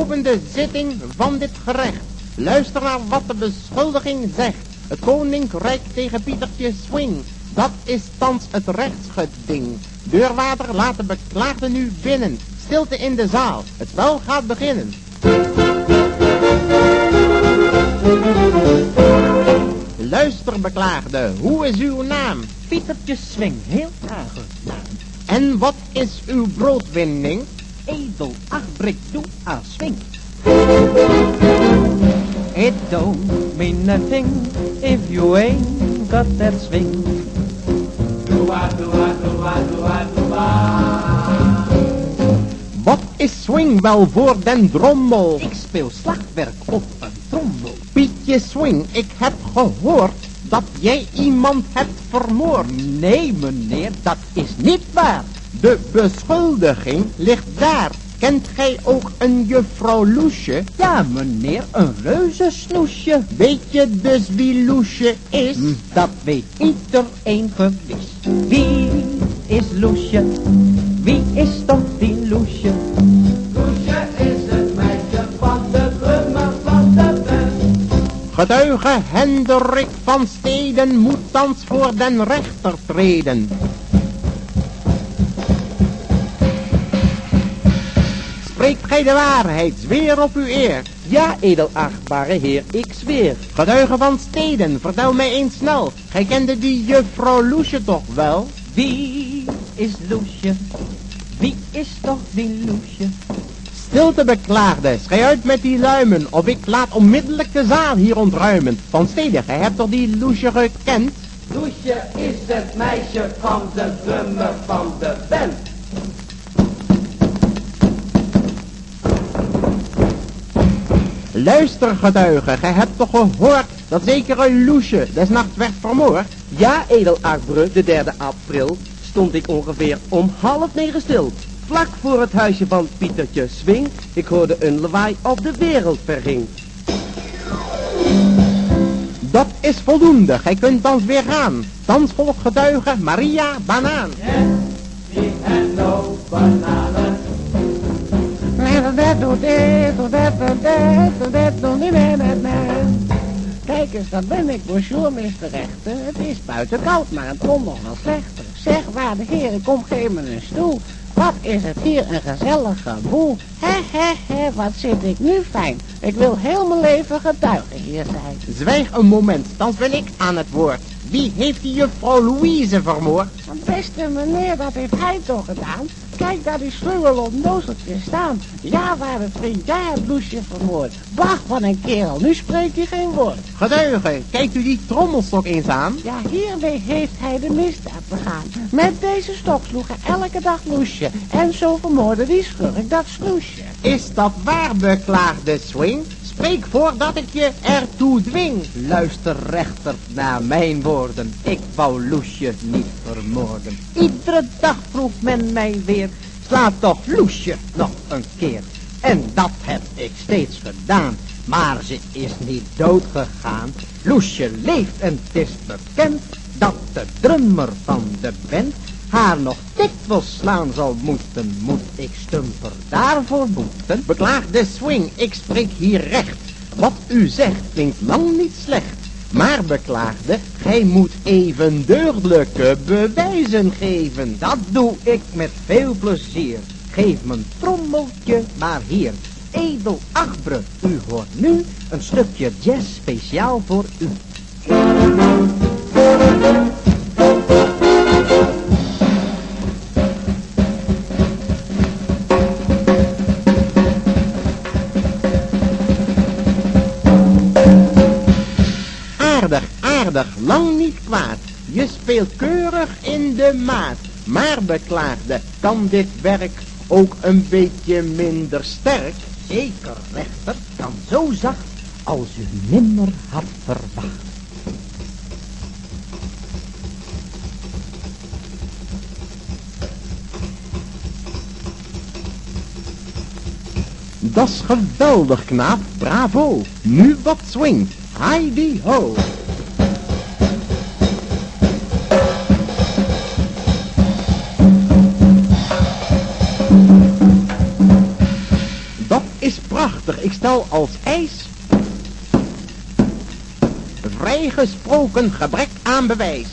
lopende zitting van dit gerecht. Luister naar wat de beschuldiging zegt. Het koninkrijk tegen Pietertje Swing. Dat is thans het rechtsgeding. Deurwater laat de beklaagde nu binnen. Stilte in de zaal. Het spel gaat beginnen. Luister beklaagde, hoe is uw naam? Pietertje Swing, heel aangenaam. En wat is uw broodwinning? Edel, achtbrik, doe aan swing. It don't mean nothing if you ain't got that swing. Wat is swing wel voor den drommel? Ik speel slagwerk op een trommel. Pietje Swing, ik heb gehoord dat jij iemand hebt vermoord. Nee, meneer, dat is niet waar. De beschuldiging ligt daar. Kent gij ook een juffrouw Loesje? Ja, meneer, een reuzensnoesje. Weet je dus wie Loesje is? Hm, Dat weet iedereen gewis. Wie is Loesje? Wie is toch die Loesje? Loesje is het meisje van de drummer van de band. Getuige Hendrik van Steden moet thans voor den rechter treden. Gij de waarheid, zweer op uw eer. Ja, edelachtbare heer, ik zweer. Getuige van Steden, vertel mij eens snel. Gij kende die juffrouw Loesje toch wel? Wie is Loesje? Wie is toch die Loesje? Stilte beklaagde, schei uit met die luimen, of ik laat onmiddellijk de zaal hier ontruimen. Van Steden, gij hebt toch die Loesje gekend? Loesje is het meisje van de drummer van de band. Luister getuige, gij hebt toch gehoord dat zekere Loesje des nachts werd vermoord? Ja, edelachtbre, de derde april, stond ik ongeveer om half negen stil. Vlak voor het huisje van Pietertje Swing, ik hoorde een lawaai op de wereld verging. Dat is voldoende, gij kunt dan weer gaan. Volgt getuige Maria Banaan. en no bananen. Kijk eens, dat ben ik, bonjour, Mr. Rechter. Het is buiten koud, maar het kon nog wel slechter. Zeg, waarde heren, kom geef me een stoel. Wat is het hier een gezellige boel. He, he, he, wat zit ik nu fijn. Ik wil heel mijn leven getuige hier zijn. Zwijg een moment, thans ben ik aan het woord. Wie heeft die juffrouw Louise vermoord? Beste meneer, dat heeft hij toch gedaan? Kijk daar die slungel onnozeltje staan. Ja, waar het vriend, jij hebt Loesje vermoord. Bah, wat een kerel, nu spreekt hij geen woord. Getuige, kijkt u die trommelstok eens aan? Ja, hiermee heeft hij de misdaad begaan. Met deze stok sloeg hij elke dag Loesje. En zo vermoordde die schurk dat snoesje. Is dat waar, beklaagde Swing? Spreek voordat ik je ertoe dwing. Luister rechter naar mijn woorden, ik wou Loesje niet vermoorden. Iedere dag vroeg men mij weer, slaat toch Loesje nog een keer. En dat heb ik steeds gedaan, maar ze is niet dood gegaan. Loesje leeft en het is bekend dat de drummer van de band haar nog dikwijls slaan zal moeten. Moet ik stumper daarvoor boeten? Beklaagde Swing, ik spreek hier recht. Wat u zegt klinkt lang niet slecht. Maar beklaagde, gij moet even deugdelijke bewijzen geven. Dat doe ik met veel plezier. Geef mijn trommeltje maar hier. Edel Achbre, u hoort nu een stukje jazz speciaal voor u. Lang niet kwaad. Je speelt keurig in de maat. Maar beklaagde, kan dit werk ook een beetje minder sterk? Zeker, rechter, kan zo zacht als u nimmer had verwacht. Dat is geweldig, knaap. Bravo. Nu wat swing. Heidi ho. Prachtig. Ik stel als eis... Vrijgesproken gebrek aan bewijs.